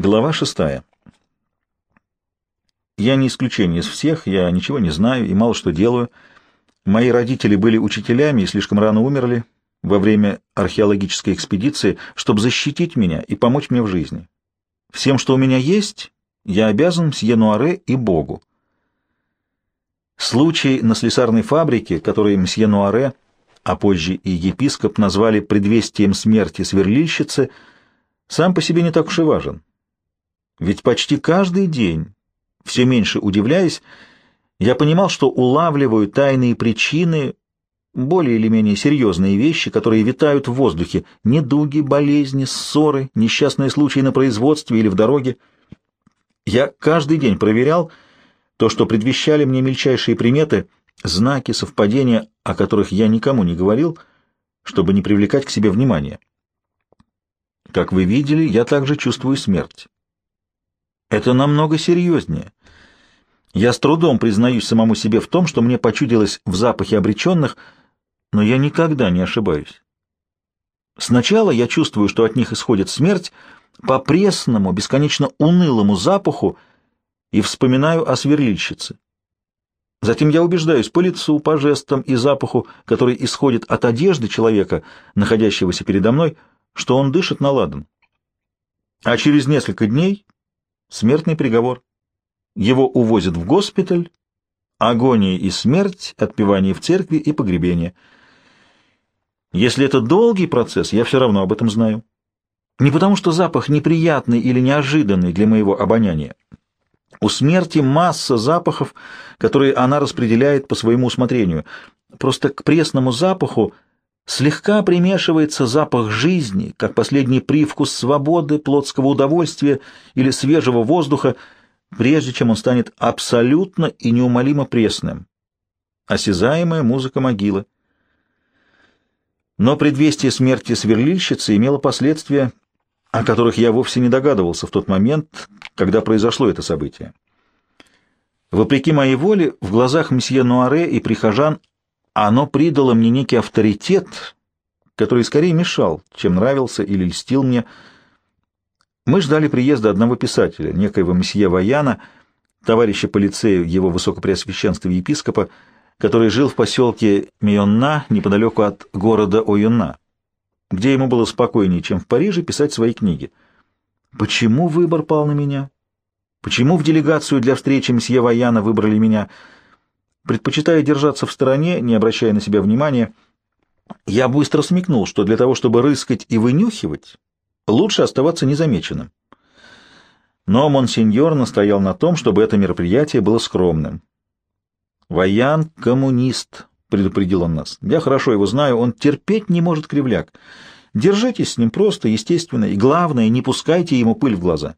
Глава шестая. Я не исключение из всех, я ничего не знаю и мало что делаю. Мои родители были учителями и слишком рано умерли во время археологической экспедиции, чтобы защитить меня и помочь мне в жизни. Всем, что у меня есть, я обязан мсье Нуаре и Богу. Случай на слесарной фабрике, который мсье Нуаре, а позже и епископ назвали предвестием смерти сверлильщицы, сам по себе не так уж и важен. Ведь почти каждый день, все меньше удивляясь, я понимал, что улавливаю тайные причины, более или менее серьезные вещи, которые витают в воздухе, недуги, болезни, ссоры, несчастные случаи на производстве или в дороге. Я каждый день проверял то, что предвещали мне мельчайшие приметы, знаки, совпадения, о которых я никому не говорил, чтобы не привлекать к себе внимания. Как вы видели, я также чувствую смерть. Это намного серьезнее. Я с трудом признаюсь самому себе в том, что мне почудилось в запахе обреченных, но я никогда не ошибаюсь. Сначала я чувствую, что от них исходит смерть по пресному, бесконечно унылому запаху и вспоминаю о сверлильщице. Затем я убеждаюсь по лицу, по жестам и запаху, который исходит от одежды человека, находящегося передо мной, что он дышит на. А через несколько дней Смертный приговор. Его увозят в госпиталь, агония и смерть, отпевание в церкви и погребение. Если это долгий процесс, я все равно об этом знаю. Не потому, что запах неприятный или неожиданный для моего обоняния. У смерти масса запахов, которые она распределяет по своему усмотрению. Просто к пресному запаху слегка примешивается запах жизни, как последний привкус свободы, плотского удовольствия или свежего воздуха, прежде чем он станет абсолютно и неумолимо пресным. Осязаемая музыка могилы. Но предвестие смерти сверлильщицы имело последствия, о которых я вовсе не догадывался в тот момент, когда произошло это событие. Вопреки моей воле, в глазах месье Нуаре и прихожан оно придало мне некий авторитет, который скорее мешал, чем нравился или льстил мне. Мы ждали приезда одного писателя, некоего месье Ваяна, товарища по лицею его высокопреосвященства епископа, который жил в поселке Мионна, неподалеку от города Ойонна, где ему было спокойнее, чем в Париже, писать свои книги. Почему выбор пал на меня? Почему в делегацию для встречи месье Ваяна выбрали меня — Предпочитая держаться в стороне, не обращая на себя внимания, я быстро смекнул, что для того, чтобы рыскать и вынюхивать, лучше оставаться незамеченным. Но монсеньор настоял на том, чтобы это мероприятие было скромным. «Ваян — коммунист», — предупредил он нас. «Я хорошо его знаю, он терпеть не может кривляк. Держитесь с ним просто, естественно, и главное, не пускайте ему пыль в глаза».